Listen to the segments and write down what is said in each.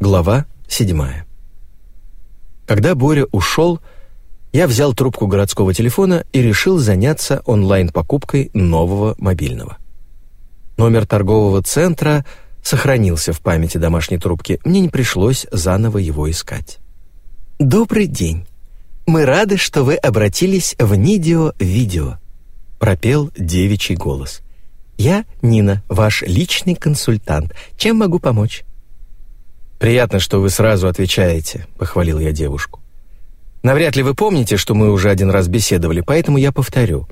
Глава 7. Когда Боря ушел, я взял трубку городского телефона и решил заняться онлайн-покупкой нового мобильного. Номер торгового центра сохранился в памяти домашней трубки, мне не пришлось заново его искать. «Добрый день. Мы рады, что вы обратились в Нидио Видео», пропел девичий голос. «Я Нина, ваш личный консультант. Чем могу помочь?» «Приятно, что вы сразу отвечаете», — похвалил я девушку. «Навряд ли вы помните, что мы уже один раз беседовали, поэтому я повторю.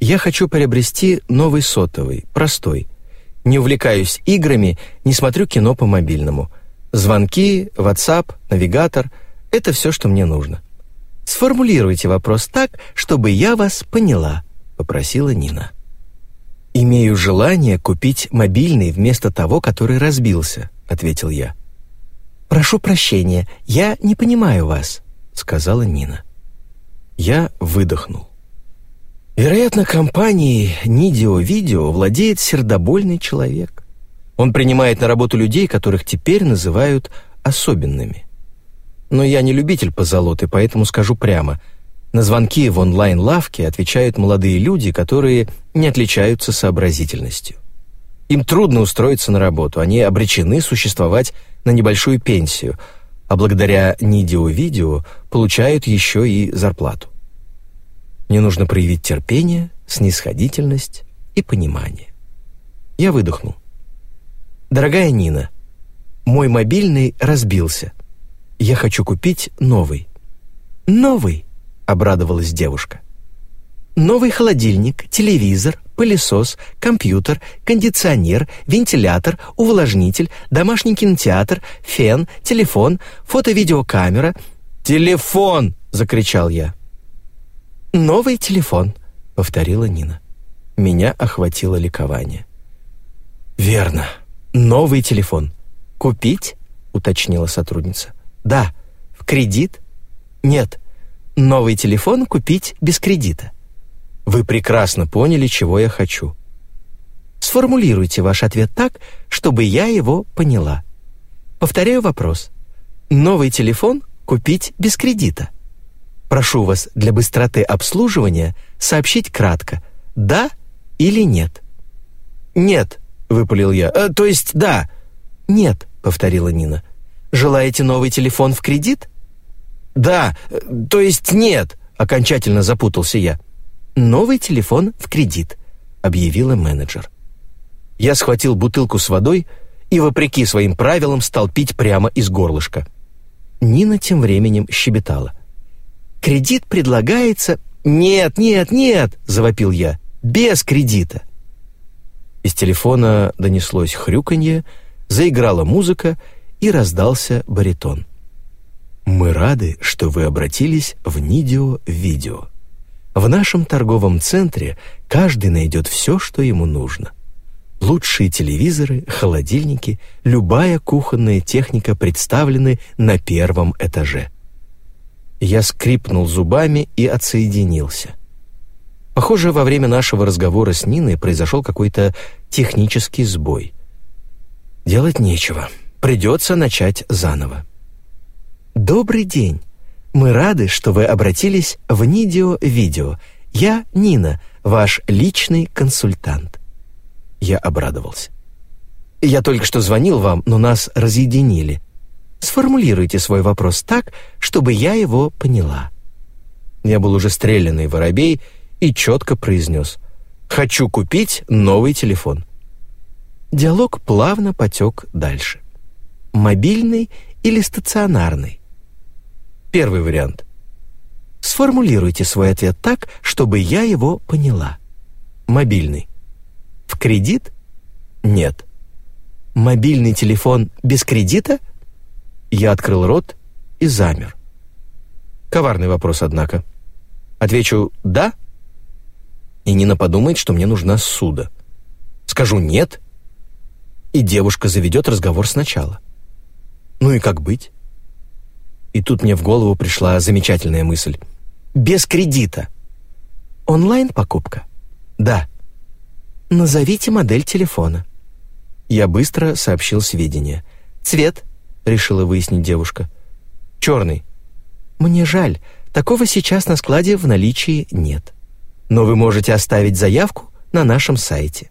Я хочу приобрести новый сотовый, простой. Не увлекаюсь играми, не смотрю кино по мобильному. Звонки, WhatsApp, навигатор — это все, что мне нужно». «Сформулируйте вопрос так, чтобы я вас поняла», — попросила Нина. «Имею желание купить мобильный вместо того, который разбился», — ответил я. «Прошу прощения, я не понимаю вас», — сказала Нина. Я выдохнул. Вероятно, компанией Нидио Видео владеет сердобольный человек. Он принимает на работу людей, которых теперь называют особенными. Но я не любитель позолоты, поэтому скажу прямо. На звонки в онлайн-лавке отвечают молодые люди, которые не отличаются сообразительностью. Им трудно устроиться на работу, они обречены существовать на небольшую пенсию, а благодаря Нидио-видео получают еще и зарплату. Мне нужно проявить терпение, снисходительность и понимание. Я выдохнул. «Дорогая Нина, мой мобильный разбился. Я хочу купить новый». «Новый?» — обрадовалась девушка. «Новый холодильник, телевизор, пылесос, компьютер, кондиционер, вентилятор, увлажнитель, домашний кинотеатр, фен, телефон, фото-видеокамера. «Телефон!» — закричал я. «Новый телефон», — повторила Нина. Меня охватило ликование. «Верно. Новый телефон. Купить?» — уточнила сотрудница. «Да. В кредит?» «Нет. Новый телефон купить без кредита». Вы прекрасно поняли, чего я хочу. Сформулируйте ваш ответ так, чтобы я его поняла. Повторяю вопрос. Новый телефон купить без кредита. Прошу вас для быстроты обслуживания сообщить кратко «да» или «нет». «Нет», — выпалил я. «Э, «То есть да». «Нет», — повторила Нина. «Желаете новый телефон в кредит?» «Да, э, то есть нет», — окончательно запутался я. «Новый телефон в кредит», — объявила менеджер. Я схватил бутылку с водой и, вопреки своим правилам, стал пить прямо из горлышка. Нина тем временем щебетала. «Кредит предлагается...» «Нет, нет, нет!» — завопил я. «Без кредита!» Из телефона донеслось хрюканье, заиграла музыка и раздался баритон. «Мы рады, что вы обратились в Нидио-видео. В нашем торговом центре каждый найдет все, что ему нужно. Лучшие телевизоры, холодильники, любая кухонная техника представлены на первом этаже. Я скрипнул зубами и отсоединился. Похоже, во время нашего разговора с Ниной произошел какой-то технический сбой. Делать нечего. Придется начать заново. «Добрый день!» Мы рады, что вы обратились в Нидио Видео. Я Нина, ваш личный консультант». Я обрадовался. «Я только что звонил вам, но нас разъединили. Сформулируйте свой вопрос так, чтобы я его поняла». Я был уже стрелянный воробей и четко произнес «Хочу купить новый телефон». Диалог плавно потек дальше. Мобильный или стационарный? Первый вариант. Сформулируйте свой ответ так, чтобы я его поняла. Мобильный. В кредит? Нет. Мобильный телефон без кредита? Я открыл рот и замер. Коварный вопрос, однако. Отвечу «да», и Нина подумает, что мне нужна суда. Скажу «нет», и девушка заведет разговор сначала. Ну и как быть? И тут мне в голову пришла замечательная мысль. Без кредита. Онлайн-покупка? Да. Назовите модель телефона. Я быстро сообщил сведения. Цвет? — решила выяснить девушка. «Черный». «Мне жаль, такого сейчас на складе в наличии нет. Но вы можете оставить заявку на нашем сайте.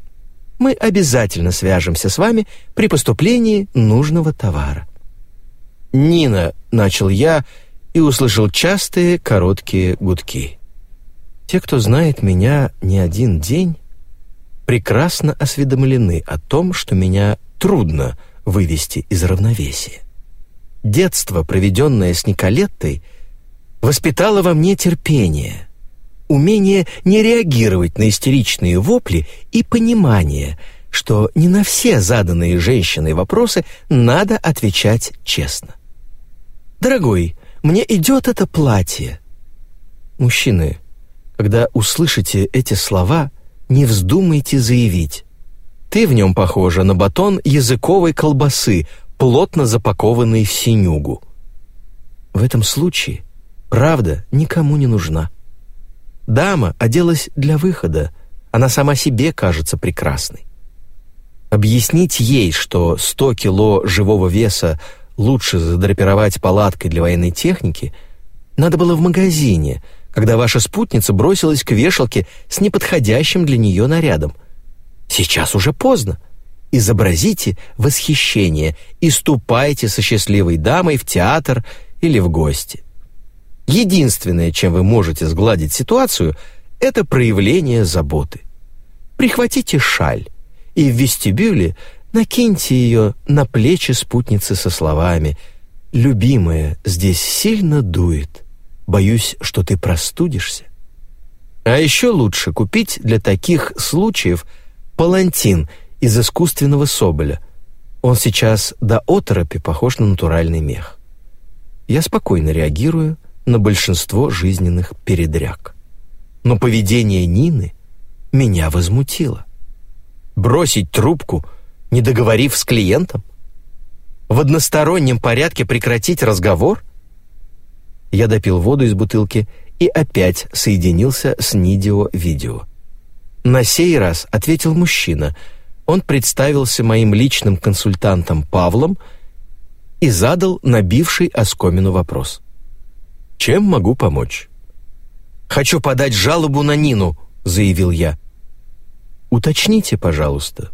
Мы обязательно свяжемся с вами при поступлении нужного товара». «Нина», — начал я и услышал частые короткие гудки. Те, кто знает меня не один день, прекрасно осведомлены о том, что меня трудно вывести из равновесия. Детство, проведенное с Николеттой, воспитало во мне терпение, умение не реагировать на истеричные вопли и понимание, что не на все заданные женщиной вопросы надо отвечать честно. «Дорогой, мне идет это платье». Мужчины, когда услышите эти слова, не вздумайте заявить. Ты в нем похожа на батон языковой колбасы, плотно запакованный в синюгу. В этом случае правда никому не нужна. Дама оделась для выхода, она сама себе кажется прекрасной. Объяснить ей, что 100 кило живого веса лучше задрапировать палаткой для военной техники, надо было в магазине, когда ваша спутница бросилась к вешалке с неподходящим для нее нарядом. Сейчас уже поздно. Изобразите восхищение и ступайте со счастливой дамой в театр или в гости. Единственное, чем вы можете сгладить ситуацию, это проявление заботы. Прихватите шаль и в вестибюле Накиньте ее на плечи спутницы со словами «Любимая, здесь сильно дует. Боюсь, что ты простудишься». А еще лучше купить для таких случаев палантин из искусственного соболя. Он сейчас до оторопи похож на натуральный мех. Я спокойно реагирую на большинство жизненных передряг. Но поведение Нины меня возмутило. Бросить трубку — не договорив с клиентом? В одностороннем порядке прекратить разговор? Я допил воду из бутылки и опять соединился с Нидио-видео. На сей раз ответил мужчина. Он представился моим личным консультантом Павлом и задал набивший оскомину вопрос. «Чем могу помочь?» «Хочу подать жалобу на Нину», — заявил я. «Уточните, пожалуйста,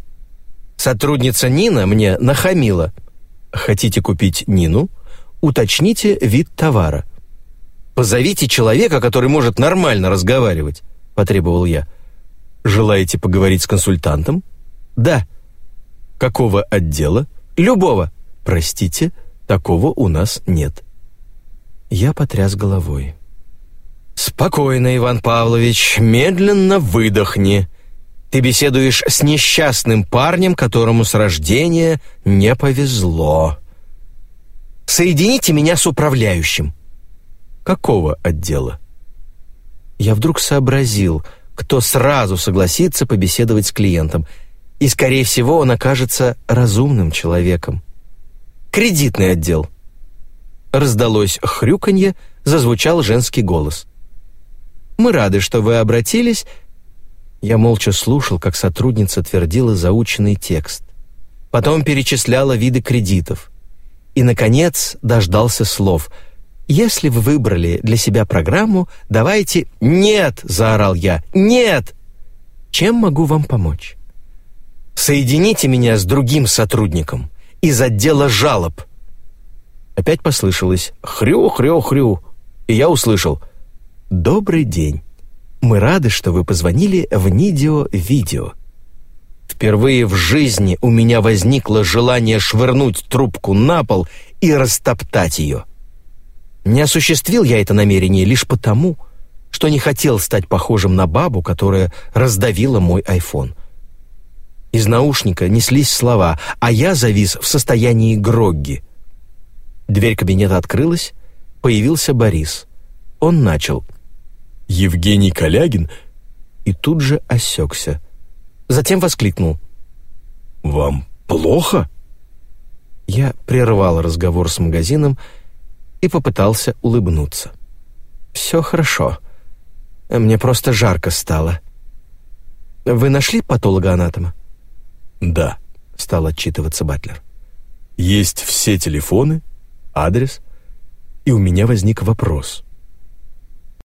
Сотрудница Нина мне нахамила. Хотите купить Нину? Уточните вид товара. Позовите человека, который может нормально разговаривать, потребовал я. Желаете поговорить с консультантом? Да. Какого отдела? Любого. Простите, такого у нас нет. Я потряс головой. Спокойно, Иван Павлович, медленно выдохни. Ты беседуешь с несчастным парнем, которому с рождения не повезло. Соедините меня с управляющим. Какого отдела? Я вдруг сообразил, кто сразу согласится побеседовать с клиентом, и, скорее всего, он окажется разумным человеком. Кредитный отдел. Раздалось хрюканье, зазвучал женский голос. «Мы рады, что вы обратились я молча слушал, как сотрудница твердила заученный текст. Потом перечисляла виды кредитов. И, наконец, дождался слов. «Если вы выбрали для себя программу, давайте...» «Нет!» — заорал я. «Нет!» «Чем могу вам помочь?» «Соедините меня с другим сотрудником из отдела жалоб». Опять послышалось «хрю-хрю-хрю», и я услышал «Добрый день». Мы рады, что вы позвонили в Нидио Видео. Впервые в жизни у меня возникло желание швырнуть трубку на пол и растоптать ее. Не осуществил я это намерение лишь потому, что не хотел стать похожим на бабу, которая раздавила мой айфон. Из наушника неслись слова, а я завис в состоянии грогги. Дверь кабинета открылась, появился Борис. Он начал — Евгений Калягин и тут же осекся. Затем воскликнул. «Вам плохо?» Я прервал разговор с магазином и попытался улыбнуться. «Все хорошо. Мне просто жарко стало». «Вы нашли патолога-анатома?» «Да», — стал отчитываться Батлер. Есть все телефоны, адрес, и у меня возник вопрос –